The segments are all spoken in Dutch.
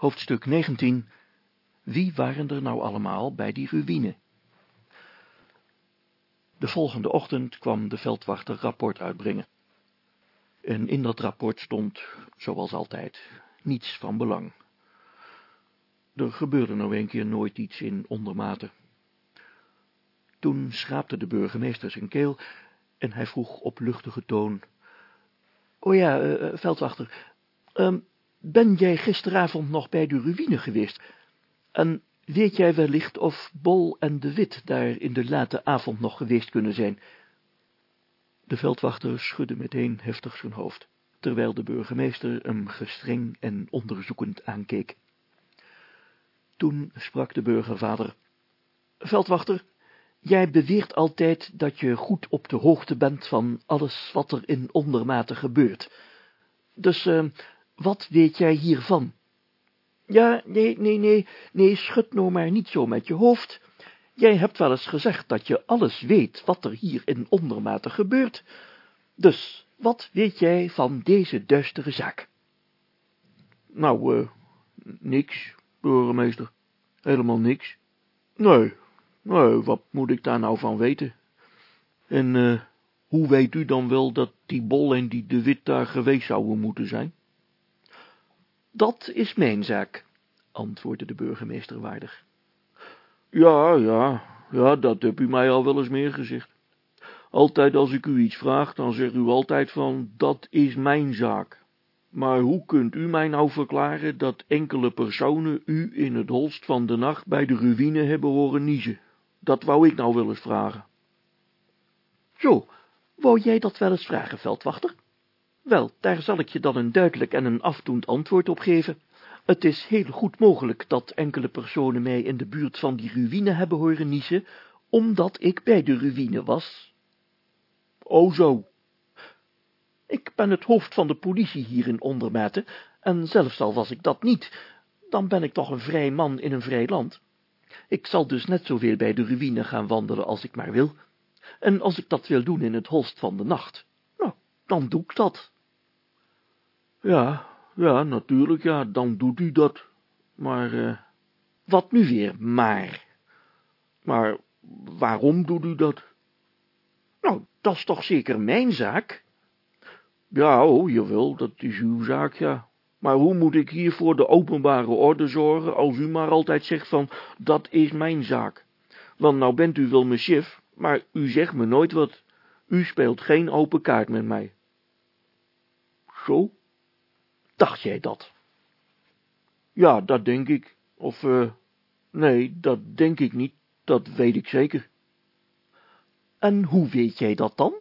Hoofdstuk 19 Wie waren er nou allemaal bij die ruïne? De volgende ochtend kwam de veldwachter rapport uitbrengen. En in dat rapport stond, zoals altijd, niets van belang. Er gebeurde nou een keer nooit iets in ondermate. Toen schraapte de burgemeester zijn keel en hij vroeg op luchtige toon. O ja, uh, veldwachter, um, ben jij gisteravond nog bij de ruïne geweest? En weet jij wellicht of Bol en de Wit daar in de late avond nog geweest kunnen zijn? De veldwachter schudde meteen heftig zijn hoofd, terwijl de burgemeester hem gestreng en onderzoekend aankeek. Toen sprak de burgervader, Veldwachter, jij beweert altijd dat je goed op de hoogte bent van alles wat er in ondermate gebeurt. Dus, uh, wat weet jij hiervan? Ja, nee, nee, nee, nee, schud nou maar niet zo met je hoofd. Jij hebt wel eens gezegd dat je alles weet wat er hier in ondermate gebeurt. Dus, wat weet jij van deze duistere zaak? Nou, eh, uh, niks, burgemeester. Helemaal niks. Nee, nee, wat moet ik daar nou van weten? En, eh, uh, hoe weet u dan wel dat die Bol en die De Wit daar geweest zouden moeten zijn? Dat is mijn zaak, antwoordde de burgemeester waardig. Ja, ja, ja, dat heb u mij al wel eens meer gezegd. Altijd als ik u iets vraag, dan zegt u altijd van, dat is mijn zaak. Maar hoe kunt u mij nou verklaren dat enkele personen u in het holst van de nacht bij de ruïne hebben horen niezen? Dat wou ik nou wel eens vragen. Zo, wou jij dat wel eens vragen, veldwachter? Wel, daar zal ik je dan een duidelijk en een afdoend antwoord op geven. Het is heel goed mogelijk dat enkele personen mij in de buurt van die ruïne hebben horen niezen, omdat ik bij de ruïne was. O zo. Ik ben het hoofd van de politie hier in Ondermate, en zelfs al was ik dat niet, dan ben ik toch een vrij man in een vrij land. Ik zal dus net zoveel bij de ruïne gaan wandelen als ik maar wil, en als ik dat wil doen in het holst van de nacht, dan doe ik dat. Ja, ja, natuurlijk, ja, dan doet u dat. Maar, uh, wat nu weer, maar? Maar, waarom doet u dat? Nou, dat is toch zeker mijn zaak? Ja, oh, jawel, dat is uw zaak, ja. Maar hoe moet ik hier voor de openbare orde zorgen, als u maar altijd zegt van, dat is mijn zaak? Want nou bent u wel mijn chef, maar u zegt me nooit wat. U speelt geen open kaart met mij. Zo? Dacht jij dat? Ja, dat denk ik. Of, uh, nee, dat denk ik niet. Dat weet ik zeker. En hoe weet jij dat dan?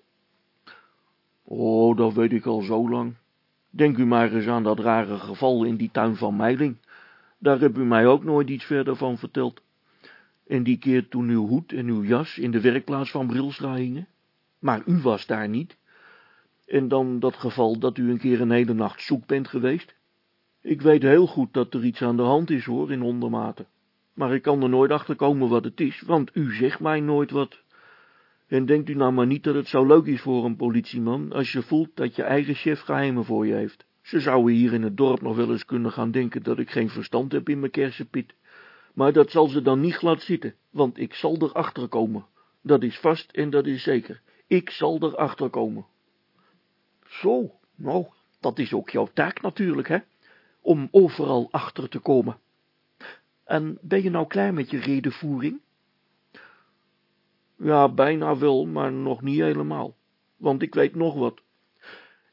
Oh, dat weet ik al zo lang. Denk u maar eens aan dat rare geval in die tuin van Meiling. Daar heb u mij ook nooit iets verder van verteld. En die keer toen uw hoed en uw jas in de werkplaats van Brilstra hingen. Maar u was daar niet. En dan dat geval dat u een keer een hele nacht zoek bent geweest. Ik weet heel goed dat er iets aan de hand is, hoor, in ondermate. Maar ik kan er nooit achter komen wat het is, want u zegt mij nooit wat. En denkt u nou maar niet dat het zo leuk is voor een politieman, als je voelt dat je eigen chef geheimen voor je heeft. Ze zouden hier in het dorp nog wel eens kunnen gaan denken dat ik geen verstand heb in mijn kersenpiet. Maar dat zal ze dan niet glad zitten, want ik zal erachter komen. Dat is vast en dat is zeker. Ik zal erachter komen. Zo, nou, dat is ook jouw taak natuurlijk, hè, om overal achter te komen. En ben je nou klaar met je redenvoering? Ja, bijna wel, maar nog niet helemaal, want ik weet nog wat.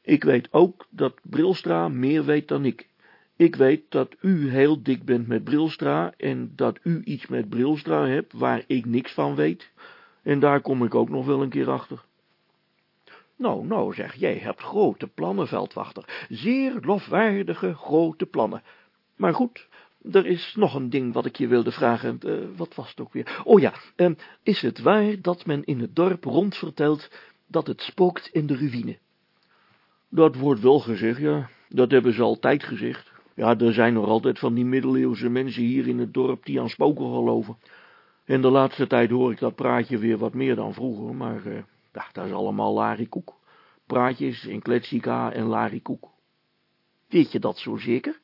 Ik weet ook dat Brilstra meer weet dan ik. Ik weet dat u heel dik bent met Brilstra en dat u iets met Brilstra hebt waar ik niks van weet. En daar kom ik ook nog wel een keer achter. Nou, nou zeg, jij hebt grote plannen, veldwachter. Zeer lofwaardige grote plannen. Maar goed, er is nog een ding wat ik je wilde vragen. Uh, wat was het ook weer? Oh ja, uh, is het waar dat men in het dorp rondvertelt dat het spookt in de ruïne? Dat wordt wel gezegd, ja. Dat hebben ze altijd gezegd. Ja, er zijn nog altijd van die middeleeuwse mensen hier in het dorp die aan spoken geloven. In de laatste tijd hoor ik dat praatje weer wat meer dan vroeger, maar uh, ja, dat is allemaal larikoek. Praatjes in kletsika en larikoek. Weet je dat zo zeker?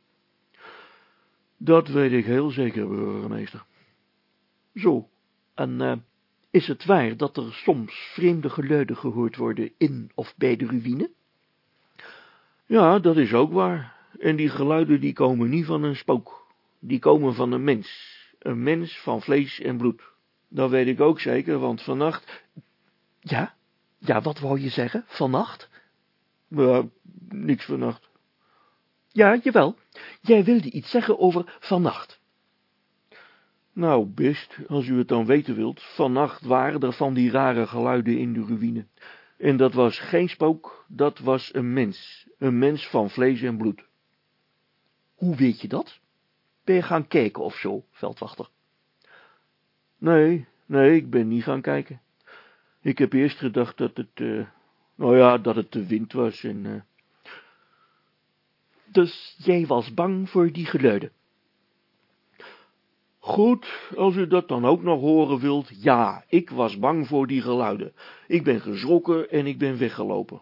Dat weet ik heel zeker, burgemeester. Zo, en uh, is het waar dat er soms vreemde geluiden gehoord worden in of bij de ruïne? Ja, dat is ook waar. En die geluiden die komen niet van een spook. Die komen van een mens. Een mens van vlees en bloed. Dat weet ik ook zeker, want vannacht... Ja? Ja, wat wou je zeggen? Vannacht? Ja, niks vannacht. Ja, jawel. Jij wilde iets zeggen over vannacht. Nou, best, als u het dan weten wilt, vannacht waren er van die rare geluiden in de ruïne. En dat was geen spook, dat was een mens, een mens van vlees en bloed. Hoe weet je dat? Ben je gaan kijken of zo, veldwachter? Nee, nee, ik ben niet gaan kijken. Ik heb eerst gedacht dat het, uh, nou ja, dat het de wind was en... Uh... Dus jij was bang voor die geluiden? Goed, als u dat dan ook nog horen wilt, ja, ik was bang voor die geluiden. Ik ben geschrokken en ik ben weggelopen.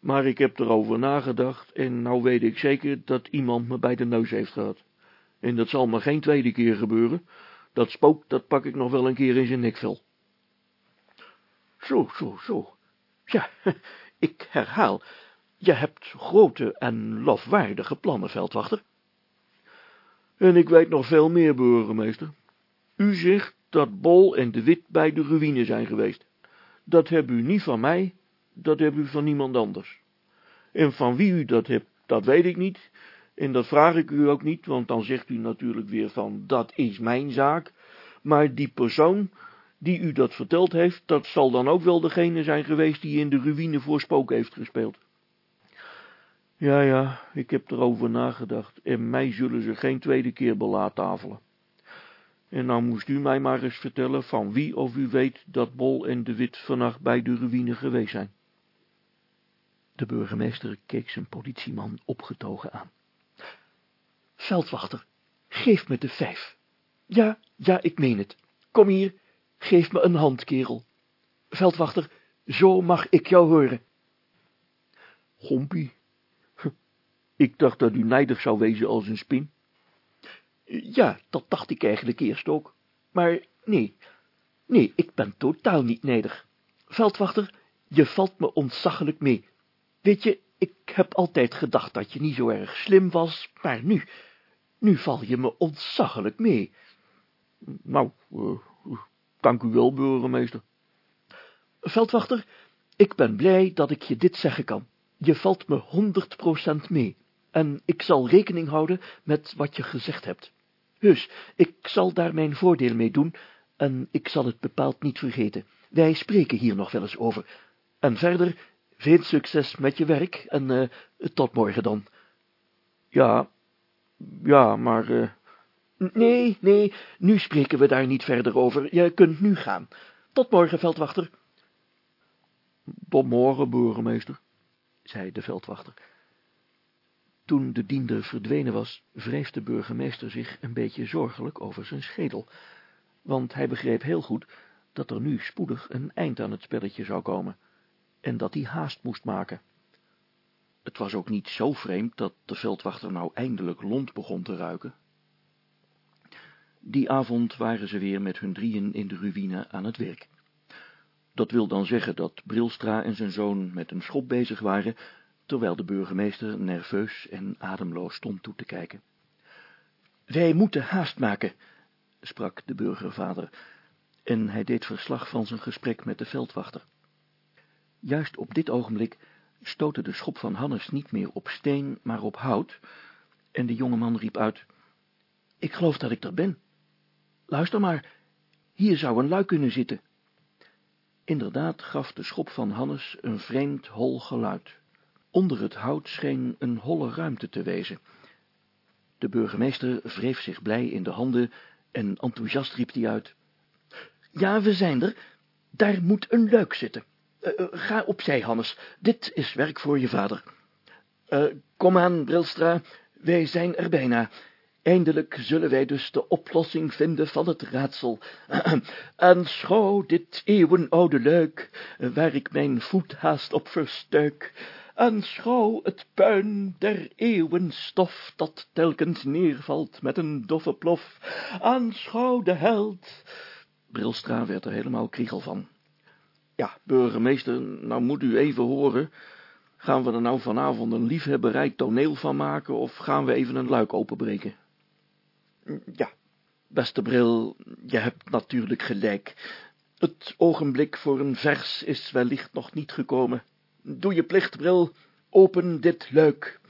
Maar ik heb erover nagedacht en nou weet ik zeker dat iemand me bij de neus heeft gehad. En dat zal me geen tweede keer gebeuren. Dat spook, dat pak ik nog wel een keer in zijn nekvel. Zo, zo, zo. Ja, ik herhaal, je hebt grote en lofwaardige plannen, veldwachter. En ik weet nog veel meer, burgemeester. U zegt dat Bol en de Wit bij de ruïne zijn geweest. Dat hebt u niet van mij, dat hebt u van niemand anders. En van wie u dat hebt, dat weet ik niet, en dat vraag ik u ook niet, want dan zegt u natuurlijk weer van, dat is mijn zaak, maar die persoon die u dat verteld heeft, dat zal dan ook wel degene zijn geweest die in de ruïne voor spook heeft gespeeld. Ja, ja, ik heb erover nagedacht, en mij zullen ze geen tweede keer belaattafelen. En nou moest u mij maar eens vertellen van wie of u weet dat Bol en de Wit vannacht bij de ruïne geweest zijn. De burgemeester keek zijn politieman opgetogen aan. Veldwachter, geef me de vijf. Ja, ja, ik meen het. Kom hier, geef me een hand, kerel. Veldwachter, zo mag ik jou horen. Gompie, ik dacht dat u nijdig zou wezen als een spin. Ja, dat dacht ik eigenlijk eerst ook. Maar nee, nee, ik ben totaal niet nijdig. Veldwachter, je valt me ontzaglijk mee. Weet je, ik heb altijd gedacht dat je niet zo erg slim was, maar nu, nu val je me ontzaglijk mee. Nou, uh, dank u wel, burgemeester. Veldwachter, ik ben blij dat ik je dit zeggen kan. Je valt me honderd procent mee, en ik zal rekening houden met wat je gezegd hebt. Heus, ik zal daar mijn voordeel mee doen, en ik zal het bepaald niet vergeten. Wij spreken hier nog wel eens over. En verder, veel succes met je werk, en uh, tot morgen dan. Ja, ja, maar... Uh... Nee, nee, nu spreken we daar niet verder over. Je kunt nu gaan. Tot morgen, veldwachter. Tot morgen, burgemeester, zei de veldwachter. Toen de diender verdwenen was, wreef de burgemeester zich een beetje zorgelijk over zijn schedel, want hij begreep heel goed dat er nu spoedig een eind aan het spelletje zou komen, en dat hij haast moest maken. Het was ook niet zo vreemd dat de veldwachter nou eindelijk lont begon te ruiken. Die avond waren ze weer met hun drieën in de ruïne aan het werk. Dat wil dan zeggen dat Brilstra en zijn zoon met een schop bezig waren, terwijl de burgemeester nerveus en ademloos stond toe te kijken. Wij moeten haast maken, sprak de burgervader, en hij deed verslag van zijn gesprek met de veldwachter. Juist op dit ogenblik stootte de schop van Hannes niet meer op steen, maar op hout, en de jonge man riep uit, Ik geloof dat ik er ben. Luister maar, hier zou een luik kunnen zitten. Inderdaad gaf de schop van Hannes een vreemd hol geluid. Onder het hout scheen een holle ruimte te wezen. De burgemeester wreef zich blij in de handen en enthousiast riep hij uit. Ja, we zijn er. Daar moet een luik zitten. Uh, ga opzij, Hannes. Dit is werk voor je vader. Uh, kom aan, Brilstra. Wij zijn er bijna. Eindelijk zullen wij dus de oplossing vinden van het raadsel. En schouw dit eeuwenoude luik, waar ik mijn voet haast op verstuik, Aanschouw het puin der eeuwenstof, dat telkens neervalt met een doffe plof. Aanschouw de held. Brilstra werd er helemaal kriegel van. Ja, burgemeester, nou moet u even horen. Gaan we er nou vanavond een liefhebberij toneel van maken, of gaan we even een luik openbreken? Ja, beste Bril, je hebt natuurlijk gelijk. Het ogenblik voor een vers is wellicht nog niet gekomen. Doe je plicht, Bril, open dit luik.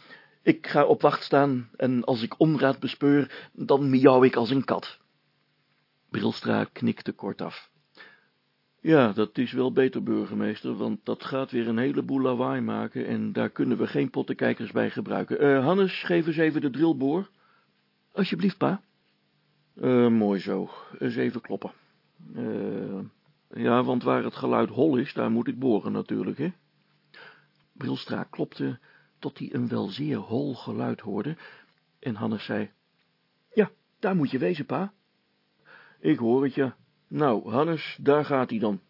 Ik ga op wacht staan, en als ik onraad bespeur, dan miauw ik als een kat. Brilstra knikte kortaf. Ja, dat is wel beter, burgemeester, want dat gaat weer een heleboel lawaai maken, en daar kunnen we geen pottenkijkers bij gebruiken. Uh, Hannes, geef eens even de drillboor. Alsjeblieft, pa. Uh, mooi zo. Eens even kloppen. Uh, ja, want waar het geluid hol is, daar moet ik boren natuurlijk, hè. Brilstra klopte tot hij een wel zeer hol geluid hoorde, en Hannes zei, Ja, daar moet je wezen, pa. Ik hoor het, ja. Nou, Hannes, daar gaat hij dan.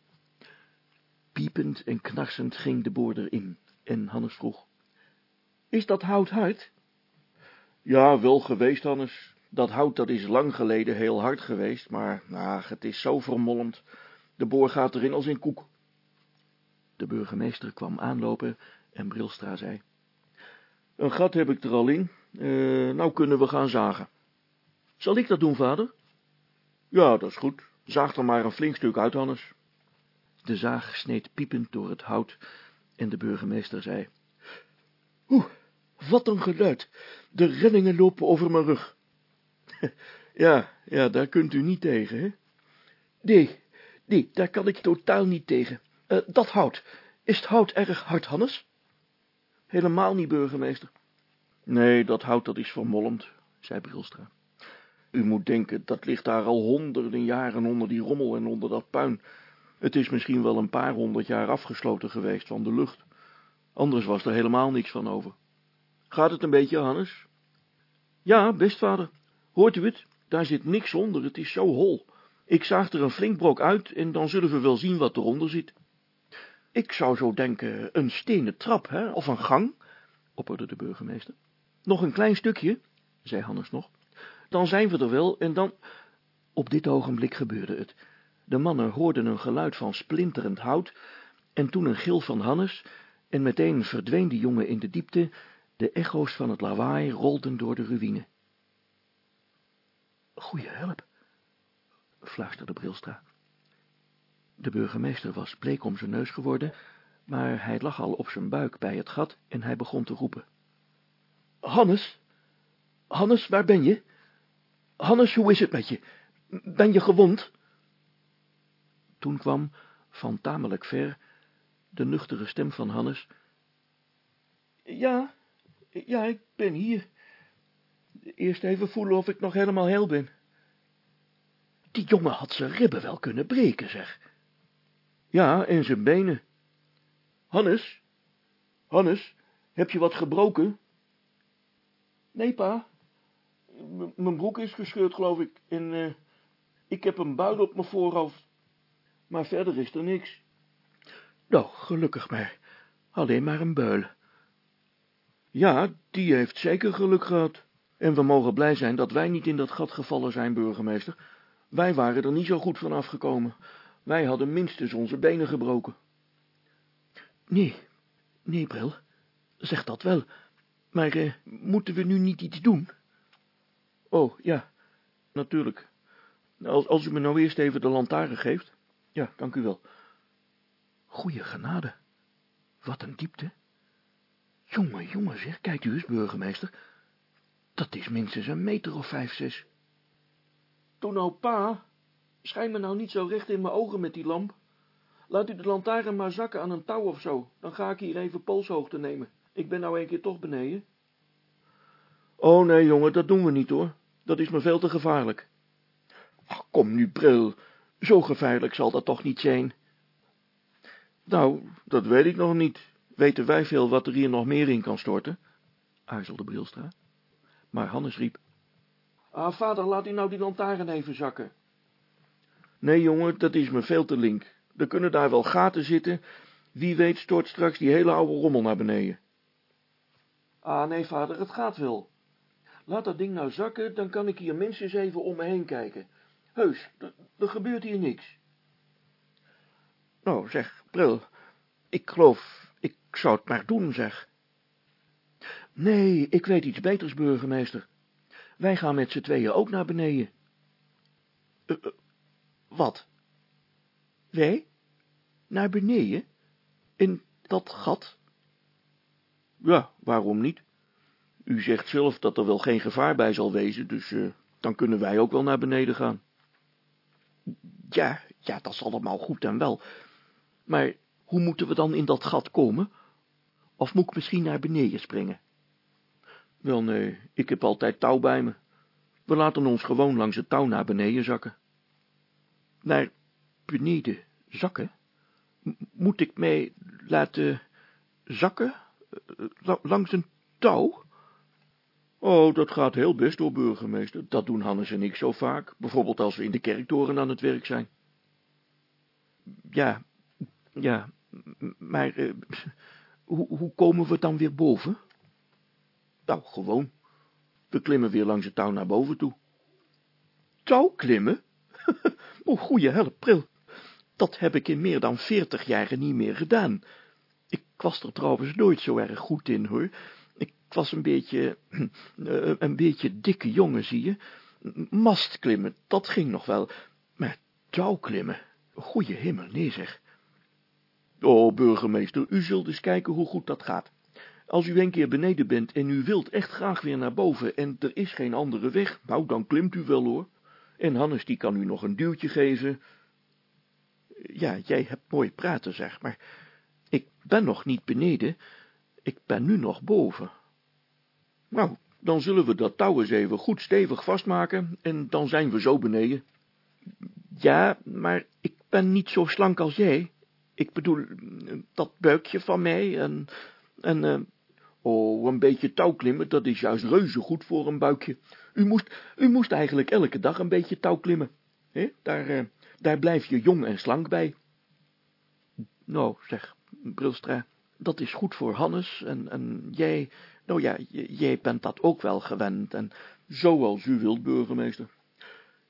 Piepend en knarsend ging de boor erin, en Hannes vroeg, Is dat hout hard? Ja, wel geweest, Hannes. Dat hout, dat is lang geleden heel hard geweest, maar, nou, het is zo vermolmd. De boor gaat erin als in koek. De burgemeester kwam aanlopen en Brilstra zei, Een gat heb ik er al in, uh, nou kunnen we gaan zagen. Zal ik dat doen, vader? Ja, dat is goed. Zaag er maar een flink stuk uit, Hannes. De zaag sneed piepend door het hout en de burgemeester zei, Oeh, wat een geluid. De rillingen lopen over mijn rug. ja, ja, daar kunt u niet tegen, hè? Nee, nee, daar kan ik totaal niet tegen. Uh, dat hout, is het hout erg hard, Hannes? Helemaal niet, burgemeester. Nee, dat hout dat is vermolmd, zei Brilstra. U moet denken, dat ligt daar al honderden jaren onder die rommel en onder dat puin. Het is misschien wel een paar honderd jaar afgesloten geweest van de lucht. Anders was er helemaal niks van over. Gaat het een beetje, Hannes? Ja, best, vader. Hoort u het? Daar zit niks onder, het is zo hol. Ik zaag er een flink brok uit en dan zullen we wel zien wat eronder zit. Ik zou zo denken, een stenen trap, hè, of een gang, opperde de burgemeester. Nog een klein stukje, zei Hannes nog. Dan zijn we er wel, en dan... Op dit ogenblik gebeurde het. De mannen hoorden een geluid van splinterend hout, en toen een gil van Hannes, en meteen verdween de jongen in de diepte, de echo's van het lawaai rolden door de ruïne. Goeie help, fluisterde Brilstra. De burgemeester was bleek om zijn neus geworden, maar hij lag al op zijn buik bij het gat en hij begon te roepen. Hannes, Hannes, waar ben je? Hannes, hoe is het met je? Ben je gewond? Toen kwam, van tamelijk ver, de nuchtere stem van Hannes. Ja, ja, ik ben hier. Eerst even voelen of ik nog helemaal heel ben. Die jongen had zijn ribben wel kunnen breken, zeg. Ja, en zijn benen. Hannes, Hannes, heb je wat gebroken? Nee, pa. Mijn broek is gescheurd, geloof ik, en uh, ik heb een buil op mijn voorhoofd. Maar verder is er niks. Nou, gelukkig maar. Alleen maar een buil. Ja, die heeft zeker geluk gehad. En we mogen blij zijn dat wij niet in dat gat gevallen zijn, burgemeester. Wij waren er niet zo goed van afgekomen. Wij hadden minstens onze benen gebroken. Nee, nee, Bril, zeg dat wel. Maar uh, moeten we nu niet iets doen? Oh, ja, natuurlijk. Als, als u me nou eerst even de lantaarn geeft. Ja, dank u wel. Goeie genade. Wat een diepte. Jongen, jongen zeg, kijkt u eens, burgemeester. Dat is minstens een meter of vijf, zes. Doe nou, pa. Schijn me nou niet zo recht in mijn ogen met die lamp. Laat u de lantaarn maar zakken aan een touw of zo. Dan ga ik hier even polshoogte nemen. Ik ben nou een keer toch beneden. Oh, nee, jongen, dat doen we niet, hoor. Dat is me veel te gevaarlijk. Ach, kom nu, bril. Zo gevaarlijk zal dat toch niet zijn? Nou, dat weet ik nog niet. Weten wij veel wat er hier nog meer in kan storten? aarzelde Brilstra. Maar Hannes riep. Ah, vader, laat u nou die lantaarn even zakken. Nee, jongen, dat is me veel te link. Er kunnen daar wel gaten zitten. Wie weet stort straks die hele oude rommel naar beneden. Ah, nee, vader, het gaat wel. Laat dat ding nou zakken, dan kan ik hier minstens even om me heen kijken. Heus, er gebeurt hier niks. Nou, zeg, Bril, ik geloof, ik zou het maar doen, zeg. Nee, ik weet iets beters, burgemeester. Wij gaan met z'n tweeën ook naar beneden. Uh, uh, wat? Wij? Naar beneden? In dat gat? Ja, waarom niet? U zegt zelf dat er wel geen gevaar bij zal wezen, dus uh, dan kunnen wij ook wel naar beneden gaan. Ja, ja, dat is allemaal goed en wel. Maar hoe moeten we dan in dat gat komen? Of moet ik misschien naar beneden springen? Wel nee, ik heb altijd touw bij me. We laten ons gewoon langs het touw naar beneden zakken. Naar beneden zakken? moet ik mij laten zakken? langs een touw? Oh, dat gaat heel best door, burgemeester. Dat doen Hannes en ik zo vaak, bijvoorbeeld als we in de kerktoren aan het werk zijn. Ja, ja, maar uh, hoe, hoe komen we dan weer boven? Nou, gewoon. We klimmen weer langs het touw naar boven toe. Touw klimmen? oh, goeie help, pril. Dat heb ik in meer dan veertig jaren niet meer gedaan. Ik was er trouwens nooit zo erg goed in, hoor. Ik was een beetje, uh, een beetje dikke jongen, zie je. Mastklimmen, dat ging nog wel. Maar touwklimmen, goeie hemel, nee zeg. Oh, burgemeester, u zult eens kijken hoe goed dat gaat. Als u een keer beneden bent en u wilt echt graag weer naar boven en er is geen andere weg, nou, dan klimt u wel hoor. En Hannes, die kan u nog een duwtje geven. Ja, jij hebt mooi praten, zeg, maar ik ben nog niet beneden, ik ben nu nog boven. Nou, dan zullen we dat touw eens even goed stevig vastmaken en dan zijn we zo beneden. Ja, maar ik ben niet zo slank als jij. Ik bedoel, dat buikje van mij en, en, uh, oh, een beetje touwklimmen, dat is juist reuze goed voor een buikje. U moest, u moest eigenlijk elke dag een beetje touw klimmen. He? Daar, uh, daar blijf je jong en slank bij. Nou, zeg, Brilstra, dat is goed voor Hannes en, en jij, nou ja, jij bent dat ook wel gewend en... Zoals u wilt, burgemeester.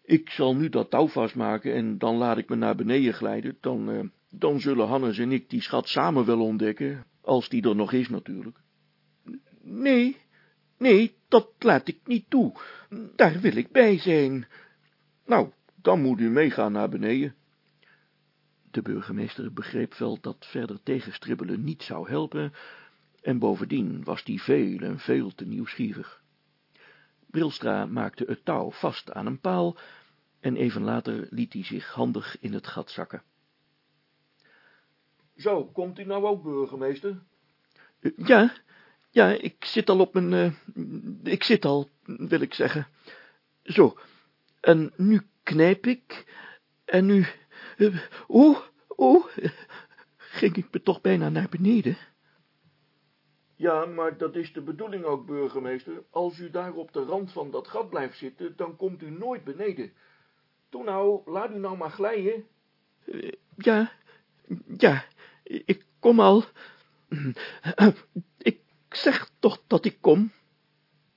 Ik zal nu dat touw vastmaken en dan laat ik me naar beneden glijden, dan, uh, dan zullen Hannes en ik die schat samen wel ontdekken, als die er nog is natuurlijk. Nee, nee, dat laat ik niet toe. Daar wil ik bij zijn. Nou, dan moet u meegaan naar beneden. De burgemeester begreep wel dat verder tegenstribbelen niet zou helpen, en bovendien was die veel en veel te nieuwsgierig. Brilstra maakte het touw vast aan een paal, en even later liet hij zich handig in het gat zakken. Zo, komt u nou ook, burgemeester? Ja, ja, ik zit al op mijn, uh, ik zit al, wil ik zeggen. Zo, en nu knijp ik, en nu, uh, oh, oh, ging ik me toch bijna naar beneden. Ja, maar dat is de bedoeling ook, burgemeester. Als u daar op de rand van dat gat blijft zitten, dan komt u nooit beneden. Toen nou, laat u nou maar glijden. Uh, ja, ja, ik kom al. Ik zeg toch dat ik kom.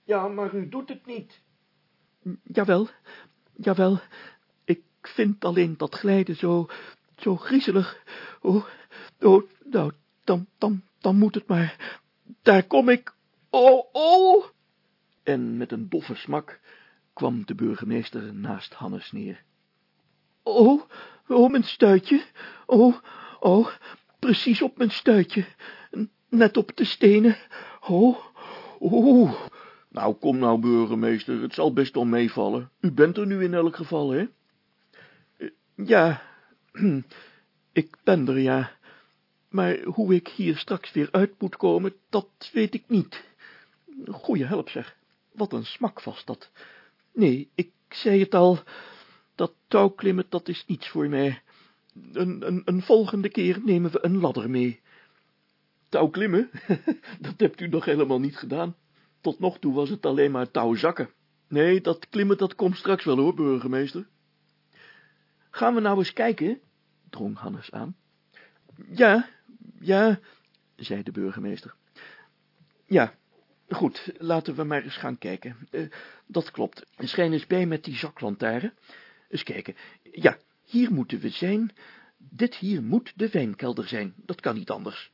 Ja, maar u doet het niet. Jawel, jawel. Ik vind alleen dat glijden zo, zo griezelig. Oh, oh, nou, dan, dan, dan moet het maar. Daar kom ik. Oh, oh. En met een doffe smak kwam de burgemeester naast Hannes neer. Oh, oh, mijn stuitje. Oh, oh, precies op mijn stuitje. Net op de stenen. Oh, oh. Nou, kom nou, burgemeester, het zal best wel meevallen. U bent er nu in elk geval, hè? Ja, ik ben er, ja. Maar hoe ik hier straks weer uit moet komen, dat weet ik niet. Goeie help, zeg. Wat een smak was dat. Nee, ik zei het al, dat touwklimmen, dat is niets voor mij. Een, een, volgende keer nemen we een ladder mee. Touwklimmen? dat hebt u nog helemaal niet gedaan. Tot nog toe was het alleen maar touwzakken. Nee, dat klimmen, dat komt straks wel hoor, burgemeester. Gaan we nou eens kijken? drong Hannes aan. Ja, ja, zei de burgemeester. Ja, Goed, laten we maar eens gaan kijken. Uh, dat klopt. Schijn eens bij met die zaklantaarn. Eens kijken. Ja, hier moeten we zijn. Dit hier moet de wijnkelder zijn. Dat kan niet anders.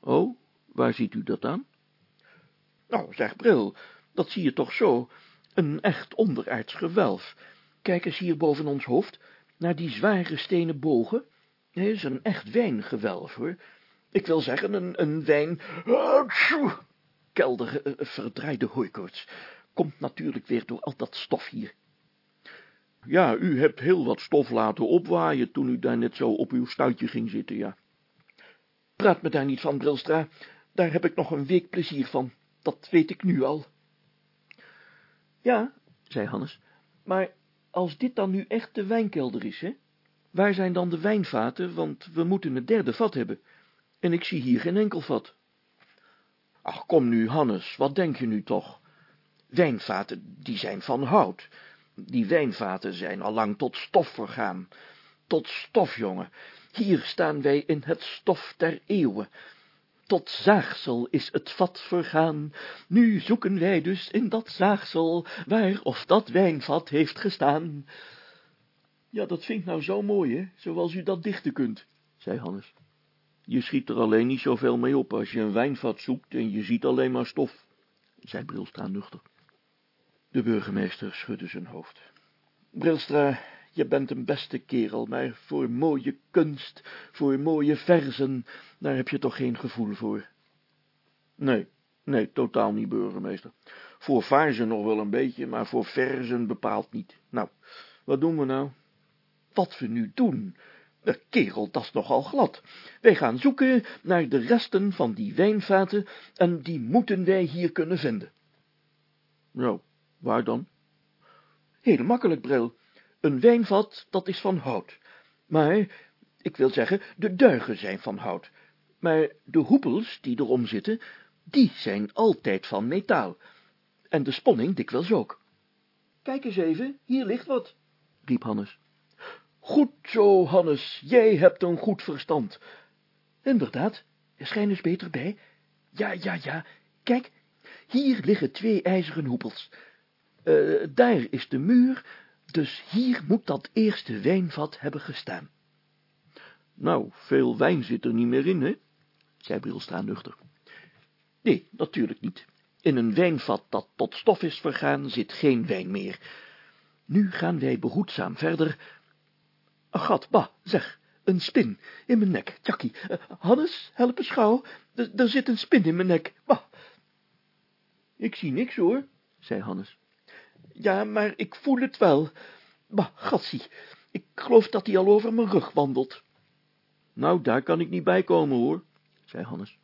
Oh, waar ziet u dat aan? Nou, zeg Bril, dat zie je toch zo. Een echt onderaards gewelf. Kijk eens hier boven ons hoofd, naar die zware stenen bogen. Het is een echt wijngewelf, hoor. Ik wil zeggen, een, een wijn... Kelder, uh, verdraaide hooikoorts. Komt natuurlijk weer door al dat stof hier. Ja, u hebt heel wat stof laten opwaaien toen u daar net zo op uw stuitje ging zitten, ja. Praat me daar niet van, Brilstra. Daar heb ik nog een week plezier van. Dat weet ik nu al. Ja, zei Hannes, maar als dit dan nu echt de wijnkelder is, hè? Waar zijn dan de wijnvaten, want we moeten het derde vat hebben. En ik zie hier geen enkel vat. Ach, kom nu, Hannes, wat denk je nu toch? Wijnvaten, die zijn van hout. Die wijnvaten zijn al lang tot stof vergaan. Tot stof, jongen. Hier staan wij in het stof der eeuwen. Tot zaagsel is het vat vergaan. Nu zoeken wij dus in dat zaagsel, waar of dat wijnvat heeft gestaan. Ja, dat vind ik nou zo mooi, hè, zoals u dat dichten kunt, zei Hannes. Je schiet er alleen niet zoveel mee op als je een wijnvat zoekt en je ziet alleen maar stof, zei Brilstra nuchter. De burgemeester schudde zijn hoofd. Brilstra, je bent een beste kerel, maar voor mooie kunst, voor mooie verzen, daar heb je toch geen gevoel voor? Nee, nee, totaal niet, burgemeester. Voor verzen nog wel een beetje, maar voor verzen bepaald niet. Nou, wat doen we nou? Wat we nu doen? De kerel, dat is nogal glad. Wij gaan zoeken naar de resten van die wijnvaten, en die moeten wij hier kunnen vinden. Nou, waar dan? Heel makkelijk, Bril. Een wijnvat, dat is van hout. Maar, ik wil zeggen, de duigen zijn van hout. Maar de hoepels die erom zitten, die zijn altijd van metaal. En de sponning dikwijls ook. Kijk eens even, hier ligt wat, riep Hannes. Goed zo, Hannes, jij hebt een goed verstand. Inderdaad, schijn eens beter bij. Ja, ja, ja, kijk, hier liggen twee ijzeren hoepels. Uh, daar is de muur, dus hier moet dat eerste wijnvat hebben gestaan. Nou, veel wijn zit er niet meer in, hè? zei Brilstra nuchter. Nee, natuurlijk niet. In een wijnvat dat tot stof is vergaan, zit geen wijn meer. Nu gaan wij behoedzaam verder. Gat, bah, zeg, een spin in mijn nek, Tjakkie. Uh, Hannes, help eens gauw, er zit een spin in mijn nek, bah. Ik zie niks, hoor, zei Hannes. Ja, maar ik voel het wel. Maar, gatsie, ik geloof dat hij al over mijn rug wandelt. Nou, daar kan ik niet bij komen, hoor, zei Hannes.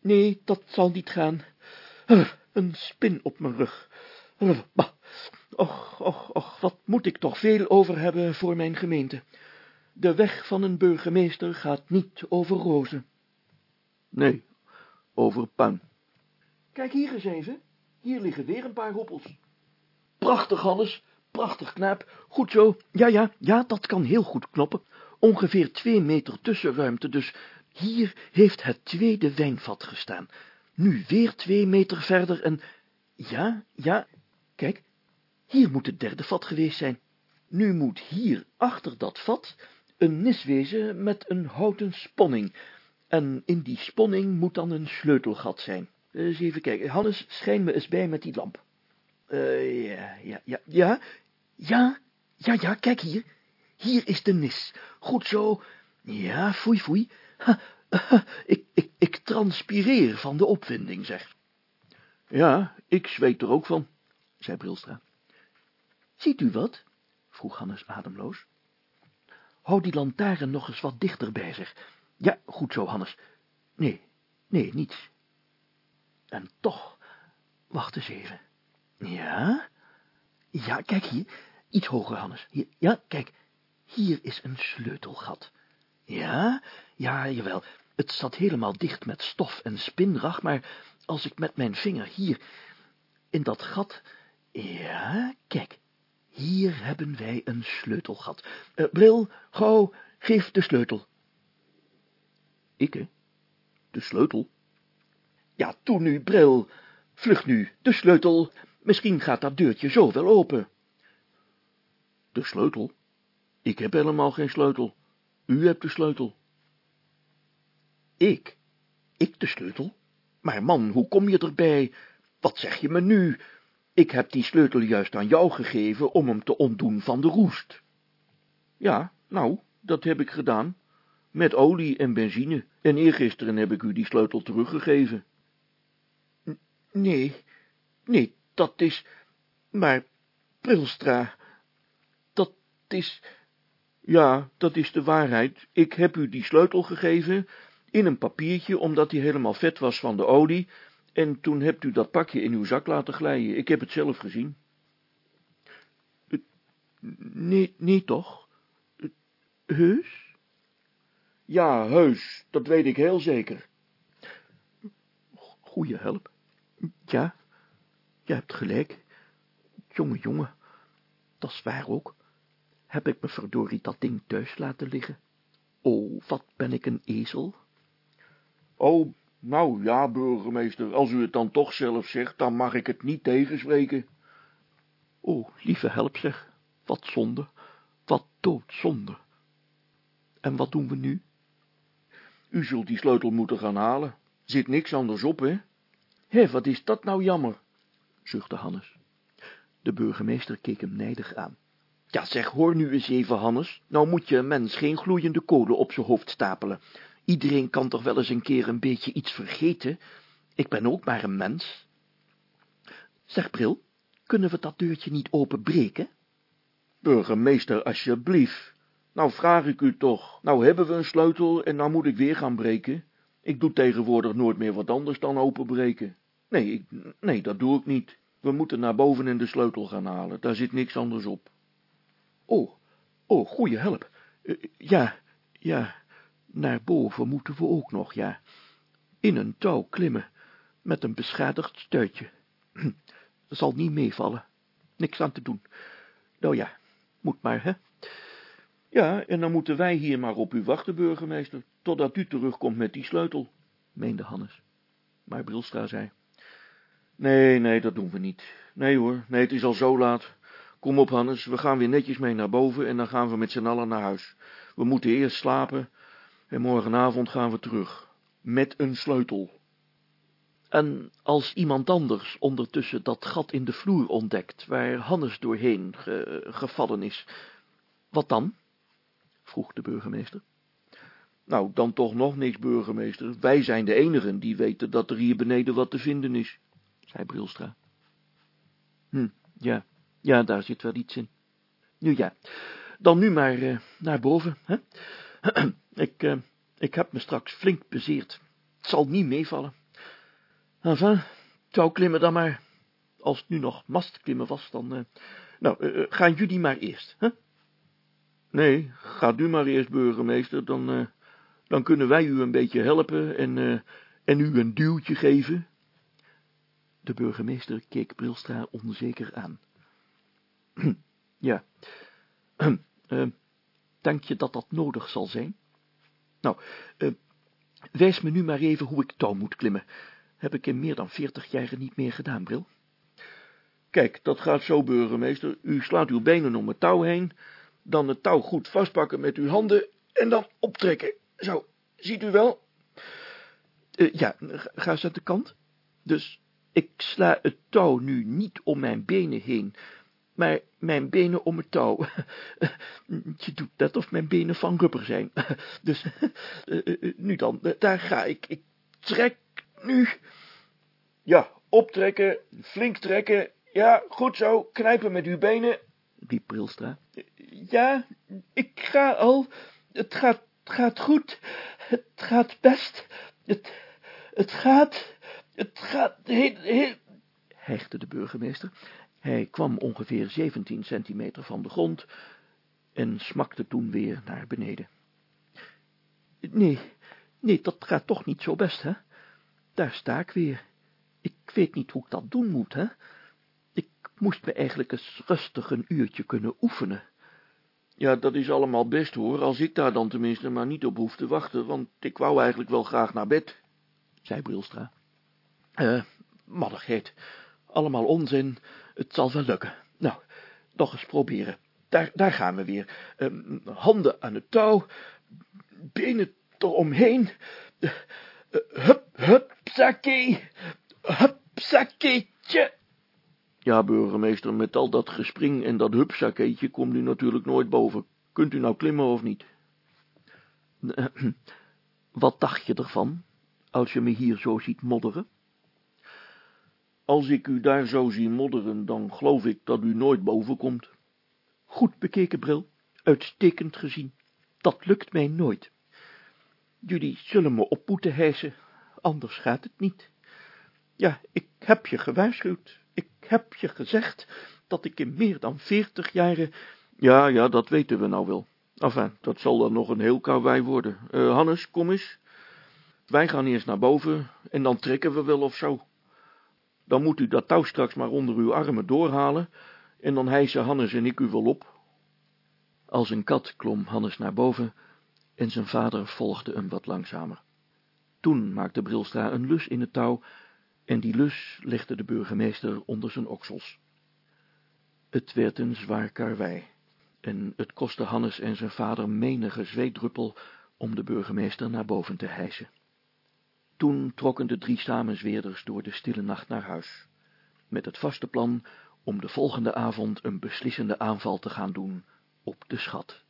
Nee, dat zal niet gaan. Een spin op mijn rug. Bah, och, och, och, wat moet ik toch veel over hebben voor mijn gemeente. De weg van een burgemeester gaat niet over rozen. Nee, over puin. Kijk hier eens even, hier liggen weer een paar hoppels. Prachtig, Hannes, prachtig knaap, goed zo, ja, ja, ja, dat kan heel goed knoppen. Ongeveer twee meter tussenruimte, dus hier heeft het tweede wijnvat gestaan. Nu weer twee meter verder en... Ja, ja, kijk, hier moet het derde vat geweest zijn. Nu moet hier, achter dat vat, een nis wezen met een houten sponning. En in die sponning moet dan een sleutelgat zijn. Eens even kijken, Hannes, schijn me eens bij met die lamp. Uh, ja, ja, ja, ja, ja, ja, ja, kijk hier. Hier is de nis. Goed zo. Ja, foei, foei. Ha, ha, ik, ik, ik transpireer van de opwinding, zeg. Ja, ik zweet er ook van, zei Brilstra. Ziet u wat? vroeg Hannes ademloos. Hou die lantaarn nog eens wat dichter bij zich. Ja, goed zo, Hannes. Nee, nee, niets. En toch, wacht eens even. Ja? Ja, kijk hier. Iets hoger, Hannes. Ja, kijk. Hier is een sleutelgat. Ja, ja, jawel. Het zat helemaal dicht met stof en spinrag, maar als ik met mijn vinger hier in dat gat... Ja, kijk. Hier hebben wij een sleutelgat. Uh, Bril, gauw, geef de sleutel. Ik? De sleutel? Ja, toe nu, Bril. Vlug nu, de sleutel. Misschien gaat dat deurtje zo wel open. De sleutel? Ik heb helemaal geen sleutel. U hebt de sleutel. Ik? Ik de sleutel? Maar man, hoe kom je erbij? Wat zeg je me nu? Ik heb die sleutel juist aan jou gegeven om hem te ontdoen van de roest. Ja, nou, dat heb ik gedaan. Met olie en benzine. En eergisteren heb ik u die sleutel teruggegeven. nee, nee, dat is... Maar, Prilstra, dat is... Ja, dat is de waarheid. Ik heb u die sleutel gegeven, in een papiertje, omdat hij helemaal vet was van de olie, en toen hebt u dat pakje in uw zak laten glijden. Ik heb het zelf gezien. Nee, nee toch? Heus? Ja, heus, dat weet ik heel zeker. Goeie help. Ja, je hebt gelijk. Jonge, jongen, dat is waar ook. Heb ik me verdorie dat ding thuis laten liggen? Oh, wat ben ik een ezel. Oh, nou ja, burgemeester, als u het dan toch zelf zegt, dan mag ik het niet tegenspreken. Oh, lieve help zeg, wat zonde, wat doodzonde. En wat doen we nu? U zult die sleutel moeten gaan halen. Zit niks anders op, hè? Hé, wat is dat nou jammer, zuchtte Hannes. De burgemeester keek hem nijdig aan. Ja, zeg, hoor nu eens even, Hannes. Nou moet je een mens geen gloeiende kolen op zijn hoofd stapelen. Iedereen kan toch wel eens een keer een beetje iets vergeten? Ik ben ook maar een mens. Zeg, Bril, kunnen we dat deurtje niet openbreken? Burgemeester, alsjeblieft. Nou vraag ik u toch. Nou hebben we een sleutel en nou moet ik weer gaan breken. Ik doe tegenwoordig nooit meer wat anders dan openbreken. Nee, nee, dat doe ik niet. We moeten naar boven en de sleutel gaan halen. Daar zit niks anders op. Oh, oh, goeie help. Uh, ja, ja, naar boven moeten we ook nog, ja. In een touw klimmen, met een beschadigd stuitje. Zal niet meevallen. Niks aan te doen. Nou ja, moet maar, hè? Ja, en dan moeten wij hier maar op u wachten, burgemeester, totdat u terugkomt met die sleutel, meende Hannes. Maar Brilstra zei, nee, nee, dat doen we niet. Nee hoor, nee, het is al zo laat. Kom op, Hannes, we gaan weer netjes mee naar boven en dan gaan we met z'n allen naar huis. We moeten eerst slapen en morgenavond gaan we terug. Met een sleutel. En als iemand anders ondertussen dat gat in de vloer ontdekt, waar Hannes doorheen gevallen is, wat dan? vroeg de burgemeester. Nou, dan toch nog niks, burgemeester. Wij zijn de enigen die weten dat er hier beneden wat te vinden is, zei Brilstra. Hm, ja, ja, daar zit wel iets in. Nu ja, dan nu maar uh, naar boven, hè? ik, uh, ik heb me straks flink bezeerd. Het zal niet meevallen. Enfin, zou klimmen dan maar. Als het nu nog mastklimmen was, dan... Uh, nou, gaan jullie maar eerst, hè? Nee, gaat u maar eerst, burgemeester, dan, dan kunnen wij u een beetje helpen en, en u een duwtje geven. De burgemeester keek Brilstra onzeker aan. ja, uh, denk je dat dat nodig zal zijn? Nou, uh, wijs me nu maar even hoe ik touw moet klimmen. Heb ik in meer dan veertig jaren niet meer gedaan, Bril. Kijk, dat gaat zo, burgemeester. U slaat uw benen om het touw heen, dan het touw goed vastpakken met uw handen en dan optrekken. Zo, ziet u wel? Uh, ja, ga eens aan de kant. Dus ik sla het touw nu niet om mijn benen heen, maar mijn benen om het touw. Je doet net of mijn benen van rubber zijn. Dus, nu dan, daar ga ik. Ik trek nu. Ja, optrekken, flink trekken. Ja, goed zo, knijpen met uw benen. riep Brilstra. Ja, ik ga al. Het gaat, gaat goed. Het gaat best. Het, het gaat, het gaat heel, heel... hijgde de burgemeester. Hij kwam ongeveer 17 centimeter van de grond en smakte toen weer naar beneden. Nee, nee, dat gaat toch niet zo best, hè? Daar sta ik weer. Ik weet niet hoe ik dat doen moet, hè? Ik moest me eigenlijk eens rustig een uurtje kunnen oefenen. Ja, dat is allemaal best, hoor, als ik daar dan tenminste maar niet op hoef te wachten, want ik wou eigenlijk wel graag naar bed, zei Brilstra. Uh, modderigheid. Allemaal onzin. Het zal wel lukken. Nou, nog eens proberen. Daar, daar gaan we weer. Uh, handen aan het touw. Benen eromheen. Uh, hup, hup, zakkie. Hup, zakkeetje. Ja, burgemeester, met al dat gespring en dat hupsakeetje komt u natuurlijk nooit boven. Kunt u nou klimmen of niet? Wat dacht je ervan, als je me hier zo ziet modderen? Als ik u daar zo zie modderen, dan geloof ik dat u nooit boven komt. Goed bekeken, Bril, uitstekend gezien. Dat lukt mij nooit. Jullie zullen me op moeten hijsen, anders gaat het niet. Ja, ik heb je gewaarschuwd, ik heb je gezegd dat ik in meer dan veertig jaren... Ja, ja, dat weten we nou wel. Enfin, dat zal dan nog een heel karwei worden. Uh, Hannes, kom eens. Wij gaan eerst naar boven en dan trekken we wel of zo. Dan moet u dat touw straks maar onder uw armen doorhalen en dan hijsen Hannes en ik u wel op. Als een kat klom Hannes naar boven en zijn vader volgde hem wat langzamer. Toen maakte Brilstra een lus in het touw en die lus legde de burgemeester onder zijn oksels. Het werd een zwaar karwei, en het kostte Hannes en zijn vader menige zweetdruppel om de burgemeester naar boven te hijsen. Toen trokken de drie samenzweerders door de stille nacht naar huis, met het vaste plan om de volgende avond een beslissende aanval te gaan doen op de schat.